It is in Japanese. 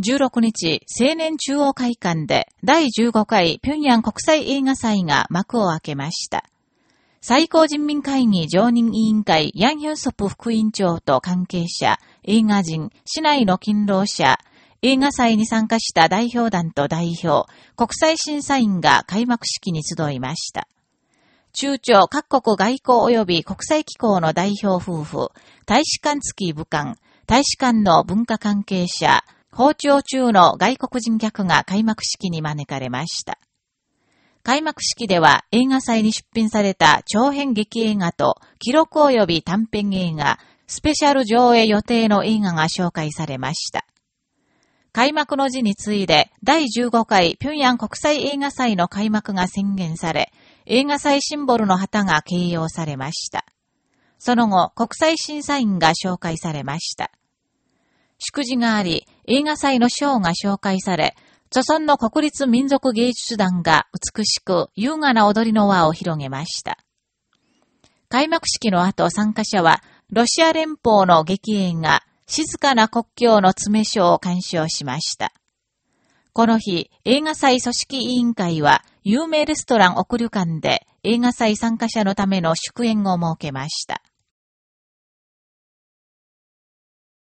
16日、青年中央会館で第15回平壌国際映画祭が幕を開けました。最高人民会議常任委員会ヤンヒョンソプ副委員長と関係者、映画人、市内の勤労者、映画祭に参加した代表団と代表、国際審査員が開幕式に集いました。中朝各国外交及び国際機構の代表夫婦、大使館付き武官、大使館の文化関係者、包丁中の外国人客が開幕式に招かれました。開幕式では映画祭に出品された長編劇映画と記録及び短編映画、スペシャル上映予定の映画が紹介されました。開幕の字に次いで第15回平壌国際映画祭の開幕が宣言され、映画祭シンボルの旗が掲揚されました。その後、国際審査員が紹介されました。祝辞があり、映画祭の賞が紹介され、著村の国立民族芸術団が美しく優雅な踊りの輪を広げました。開幕式の後参加者は、ロシア連邦の劇映画、静かな国境の詰書を鑑賞しました。この日、映画祭組織委員会は、有名レストラン送る館で映画祭参加者のための祝宴を設けました。